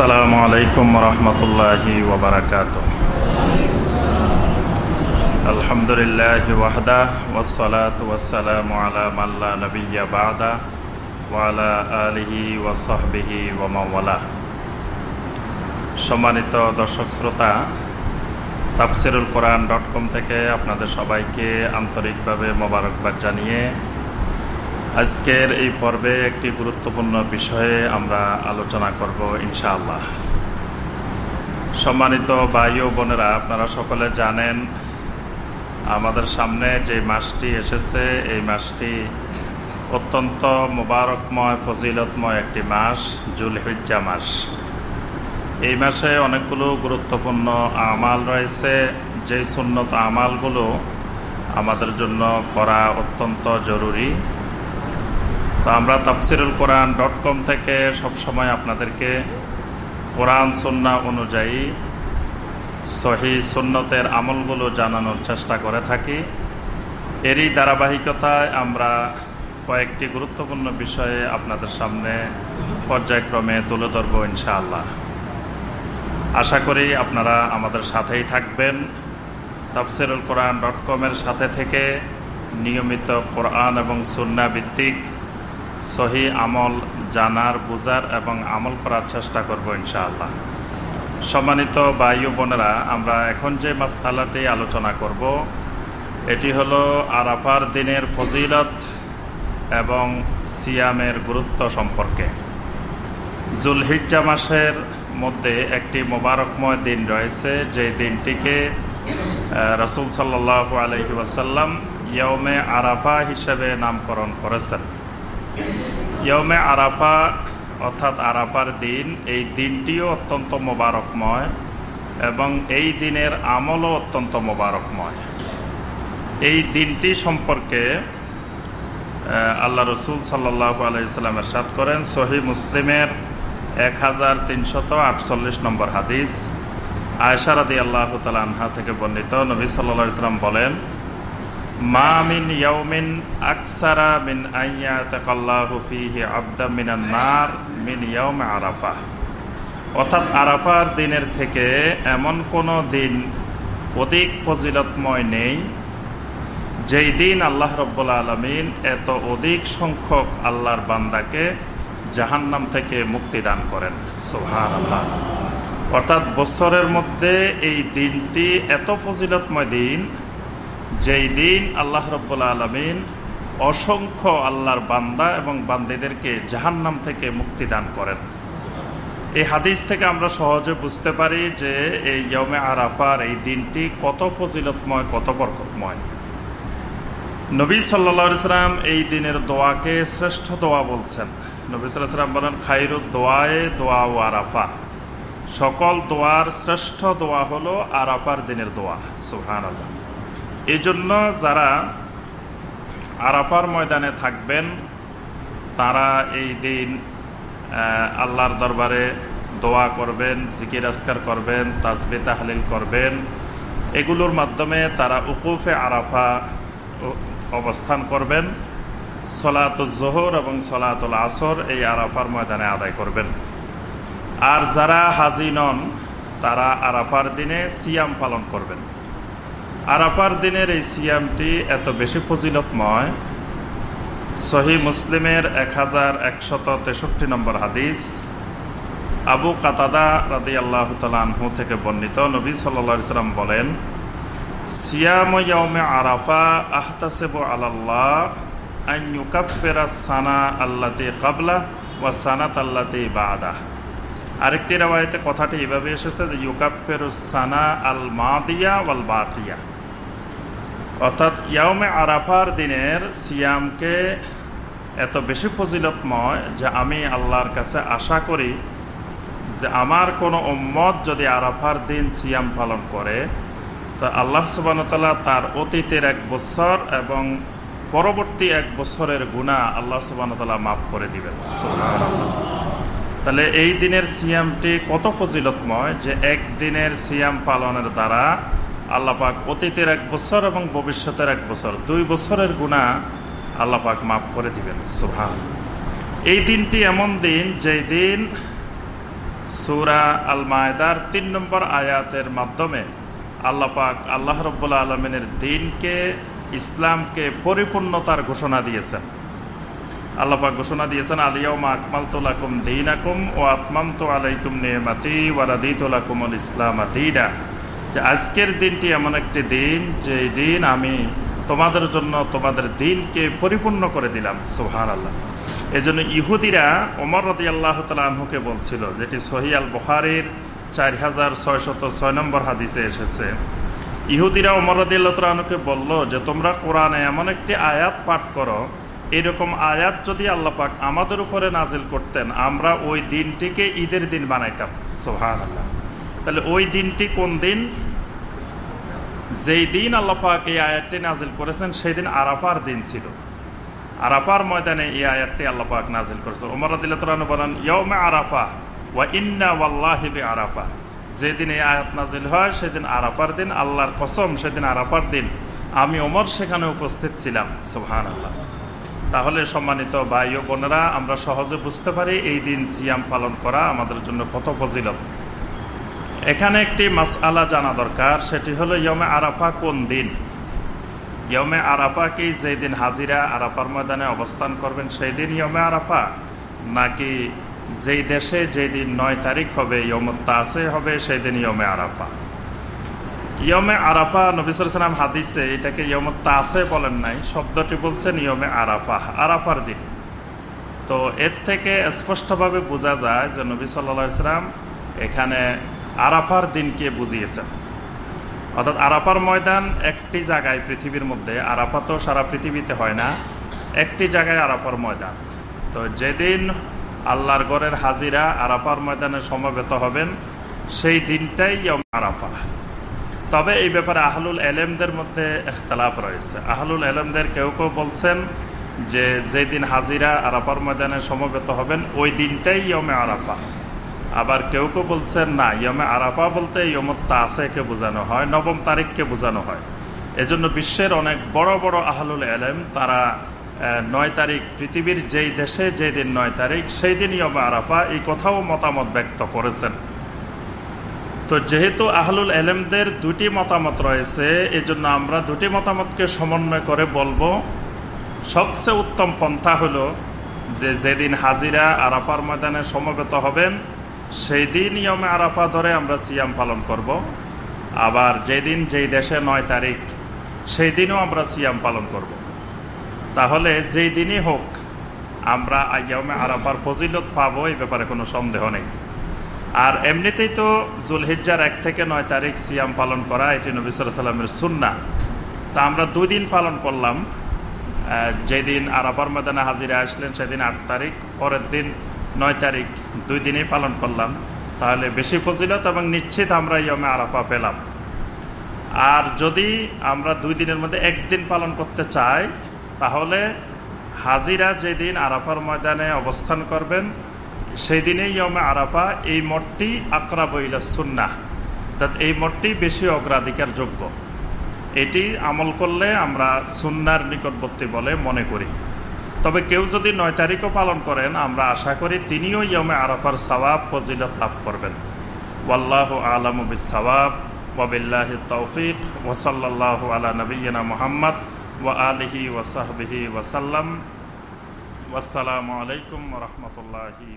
আসসালামু আলাইকুম রহমতুল্লাহি আলহামদুলিল্লাহ ওয়াহদা ওয়ালা আলিহি সম্মানিত দর্শক শ্রোতা, তাফসিরুল কোরআন ডট কম থেকে আপনাদের সবাইকে আন্তরিকভাবে মোবারকবাদ জানিয়ে আজকের এই পর্বে একটি গুরুত্বপূর্ণ বিষয়ে আমরা আলোচনা করব ইনশাআল্লাহ। সম্মানিত ভাই ও বোনেরা, আপনারা সকলে জানেন, আমাদের সামনে যে মাসটি এসেছে, এই মাসটি অত্যন্ত মোবারকময়, ফজিলতময় একটি মাস, জুলহিজ্জা মাস। এই মাসে অনেকগুলো গুরুত্বপূর্ণ আমাল রয়েছে। যে সুন্নত আমালগুলো আমাদের জন্য করা অত্যন্ত জরুরি। তো আমরা তাফসিরুল কোরআন ডট কম থেকে সবসময় আপনাদেরকে কোরআন সন্না অনুযায়ী সহি সুন্নতের আমলগুলো জানানোর চেষ্টা করে থাকি। এরই ধারাবাহিকতায় আমরা কয়েকটি গুরুত্বপূর্ণ বিষয়ে আপনাদের সামনে পর্যায়ক্রমে তুলে ধরব ইনশাআল্লাহ। আশা করি আপনারা আমাদের সাথেই থাকবেন। তাফসিরুল কোরআন ডট কমের সাথে থেকে নিয়মিত কোরআন এবং সুন্না ভিত্তিক সহি আমল জানার, বুজার এবং আমল করার চেষ্টা করব ইনশাআল্লাহ। সম্মানিত বায়ু বোনেরা, আমরা এখন যে মাসালাটি আলোচনা করব, এটি হলো আরাফার দিনের ফজিলত এবং সিয়ামের গুরুত্ব সম্পর্কে। জুলহিজ্জা মাসের মধ্যে একটি মোবারকময় দিন রয়েছে, যে দিনটিকে রসুল সাল্লাহ আলহি ওয়াসাল্লাম ইয়মে আরাফা হিসেবে নামকরণ করেছেন। ইয়মে আরাফা, অর্থাৎ আরাফার দিন, এই দিনটিও অত্যন্ত মোবারকময় এবং এই দিনের আমলও অত্যন্ত মোবারকময়। এই দিনটি সম্পর্কে আল্লাহ রসুল সাল্লাহ আলাইসাল্লামের সাদ করেন সহি মুসলিমের এক হাজার তিনশত আটচল্লিশ নম্বর হাদিস। আয়সারাদি আল্লাহ তালা থেকে বর্ণিত নবী সাল্লাহ ইসলাম বলেন আকসারা মিন নার মিন অর্থাৎ আরাফার দিনের থেকে এমন কোনো দিন অধিক ফজিলতময় নেই, যেই দিন আল্লাহ রব্বুল আলমিন এত অধিক সংখ্যক আল্লাহর বান্দাকে জাহান্নাম থেকে মুক্তি দান করেন। সোহান আল্লাহ অর্থাৎ বছরের মধ্যে এই দিনটি এত ফজিলতময় দিন যেই দিন আল্লাহ রব্বুল আলমিন অসংখ্য আল্লাহর বান্দা এবং বান্দিদেরকে জাহান্নাম থেকে মুক্তি দান করেন। এই হাদিস থেকে আমরা সহজে বুঝতে পারি যে এই ইয়মে আরাফার এই দিনটি কত ফজিলতময়, কত বরকতময়। নবী সাল্লা সাল্লাম এই দিনের দোয়াকে শ্রেষ্ঠ দোয়া বলছেন। নবী সাল্লাহ সাল্লাম বলেন, খাইরুদ দোয়ায়ে দোয়া ও আরাফা। সকল দোয়ার শ্রেষ্ঠ দোয়া হলো আরাফার দিনের দোয়া। সুহান আল্লাহ এই জন্য যারা আরাফার ময়দানে থাকবেন, তারা এই দিন আল্লাহর দরবারে দোয়া করবেন, জিকির আসকার করবেন, তাজবে তাহলিল করবেন। এগুলোর মাধ্যমে তারা উকুফে আরাফা অবস্থান করবেন। সলাতুল জোহর এবং সলাতুল আসর এই আরাফার ময়দানে আদায় করবেন। আর যারা হাজি নন, তারা আরাফার দিনে সিয়াম পালন করবেন। আরাফার দিনের এই সিয়ামটি এত বেশি ফজিলতময়। সহি মুসলিমের এক হাজার একশত তেষট্টি নম্বর হাদিস। আবু কাতাদা রাদি আল্লাহ তালু থেকে বর্ণিত নবী সাল্লাম বলেন, সিয়াম আরাফা আহতাসেব আল্লাহ আইয়ুকাফেরা সানা আল্লাতে কাবলা ওয়া সানাত আল্লাতে বাদা আরেকটি রেওয়ায়তে কথাটি এভাবে এসেছে যে, ইউকাফের সানা আল মাদিয়া ওয়াল বাতিয়া। অর্থাৎ ইয়ামে আরাফার দিনের সিয়ামকে এত বেশি ফজিলতময় যে আমি আল্লাহর কাছে আশা করি যে আমার কোনো উম্মত যদি আরাফার দিন সিয়াম পালন করে, তো আল্লাহ সুবানতাল্লাহ তার অতীতের এক বছর এবং পরবর্তী এক বছরের গুণা আল্লাহ সুবানতাল্লাহ মাফ করে দিবেন। তাহলে এই দিনের সিয়ামটি কত ফজিলতময় যে একদিনের সিয়াম পালনের দ্বারা আল্লাপাক অতীতের এক বছর এবং ভবিষ্যতের এক বছর, দুই বছরের গুণা আল্লাপাক মাফ করে দিবেন। সুভান এই দিনটি এমন দিন যেই দিন সুরা আল মায়দার তিন নম্বর আয়াতের মাধ্যমে আল্লাপাক আল্লাহ রব্বুল্লা আলমিনের দিনকে, ইসলামকে পরিপূর্ণতার ঘোষণা দিয়েছেন। আল্লাপাক ঘোষণা দিয়েছেন আলিয়াউমা আকমাল তোলাকুম দিন আকুম ও আত্মাম তো আলাইকুম নিয়মাতি ওয়ারাদি তোলাকুমুল ইসলাম দিনা। যে আজকের দিনটি এমন একটি দিন যে দিন আমি তোমাদের জন্য তোমাদের দিনকে পরিপূর্ণ করে দিলাম সোহান আল্লাহ এই জন্য ইহুদিরা ওমর রদি আল্লাহ তালহুকে বলছিল, যেটি সহিয়াল বহারির চার হাজার ছয়শত ছয় নম্বর হাদিসে এসেছে। ইহুদিরা ওমর রদি আল্লাহ তালহুকে বলল যে, তোমরা কোরআনে এমন একটি আয়াত পাঠ করো এরকম আয়াত যদি আল্লাহ পাক আমাদের উপরে নাজিল করতেন, আমরা ওই দিনটিকে ঈদের দিন বানাইতাম। সোহান আল্লাহ তাহলে ওই দিনটি কোন দিন? যেই দিন আল্লাহ পাক এই আয়াতটি নাজিল করেছেন, সেই দিন আরাফার দিন ছিল। আরাফার ময়দানে এই আয়াতটি আল্লাহ পাক নাজিল করেছে। ওমর আদিল্লাহ বলেন ইয়মে আরাফা ওয়া ইন্না ওয়াল্লাহিবি আরাফা যেদিন এই আয়াত নাজিল হয়, সেদিন আরাফার দিন, আল্লাহর কসম, সেদিন আরাফার দিন। আমি ওমর সেখানে উপস্থিত ছিলাম। সোহান আল্লাহ তাহলে সম্মানিত ভাই ও বোনেরা, আমরা সহজে বুঝতে পারি এই দিন সিয়াম পালন করা আমাদের জন্য কত ফজিলত। এখানে একটি মাস আলা জানা দরকার, সেটি হলো ইয়মে আরাফা কোন দিন? ইয়মে আরাফা কি যেই দিন হাজিরা আরাফার ময়দানে অবস্থান করবেন সেই দিন ইয়মে আরাফা? নাকি যেই দেশে যেই দিন নয় তারিখ হবে ইয়মত তাসে হবে, সেই দিন ইয়মে আরাফা? ইয়মে আরাফা নবিসাম হাদিসে এটাকে ইয়মত তাসে বলেন নাই, শব্দটি বলছেন ইয়মে আরাফা, আরাফার দিন। তো এর থেকে স্পষ্টভাবে বোঝা যায় যে নবী সাল্লাম এখানে আরাফার দিনকে বুঝিয়েছেন। অর্থাৎ আরাফার ময়দান একটি জায়গায় পৃথিবীর মধ্যে, আরাফা তো সারা পৃথিবীতে হয় না, একটি জায়গায় আরাফার ময়দান। তো যেদিন আল্লাহর গড়ের হাজিরা আরাফার ময়দানে সমবেত হবেন, সেই দিনটাই আরাফা। তবে এই ব্যাপারে আহলুল এলেমদের মধ্যে এখতলাফ রয়েছে। আহলুল এলেমদের কেউ কেউ বলছেন যে, যেদিন হাজিরা আরাফার ময়দানে সমবেত হবেন, ওই দিনটাই ইয়মে আরাফা। আবার কেউ কেউ বলছেন, না ইয়মে আরাফা বলতে ইয়মত তাসেকে বোঝানো হয়, নবম তারিখকে বোঝানো হয়। এজন্য বিশ্বের অনেক বড় বড় আহলুল এলেম, তারা নয় তারিখ পৃথিবীর যেই দেশে যেই দিন নয় তারিখ সেই দিন ইয়মে আরাফা এই কথাও মতামত ব্যক্ত করেছেন। তো যেহেতু আহলুল এলেমদের দুটি মতামত রয়েছে এই জন্য আমরা দুটি মতামতকে সমন্বয় করে বলব সবচেয়ে উত্তম পন্থা হলো যে যেদিন হাজিরা আরাফার ময়দানে সমবেত হবেন, সেই দিন ইয়মে আরাফা ধরে আমরা সিয়াম পালন করব। আবার যেদিন যেই দেশে নয় তারিখ, সেই দিনও আমরা সিয়াম পালন করব। তাহলে যেই দিনই হোক, আমরা ইয়মে আরাফার ফজিলত পাবো এই ব্যাপারে কোনো সন্দেহ নেই আর এমনিতেই তো জুলহিজ্জার এক থেকে নয় তারিখ সিয়াম পালন করা, এটি নবী সাল্লামের সুন্না তা আমরা দুই দিন পালন করলাম। যেদিন আরাফার ময়দানে হাজিরা আসলেন, সেদিন আট তারিখ, পরের দিন নয় তারিখ, দুই দিনই পালন করলাম। তাহলে বেশি ফজিলত এবং নিশ্চিত আমরা ইয়মে আরাফা পেলাম। আর যদি আমরা দুই দিনের মধ্যে একদিন পালন করতে চাই, তাহলে হাজিরা যেদিন আরাফার ময়দানে অবস্থান করবেন সেই দিনেই ইয়মে আরাফা এই মঠটি আকরাবইলা সুন্না অর্থাৎ এই মঠটি বেশি অগ্রাধিকার যোগ্য। এটি আমল করলে আমরা সুন্নার নিকটবর্তী বলে মনে করি। তবে কেউ যদি নয় তারিখও পালন করেন, আমরা আশা করি তিনিও ইয়মে আরাফার সবাব ফজিলত লাভ করবেন। ওয়াল্লাহ আলম সবাব ওবিল্লাহ তৌফিক ওসল্লাহ আলা নবীনা মোহাম্মদ, ওয়া আলহি ওসাহবিহি ওসাল্লাম আসসালামু আলাইকুম রহমতুল্লাহি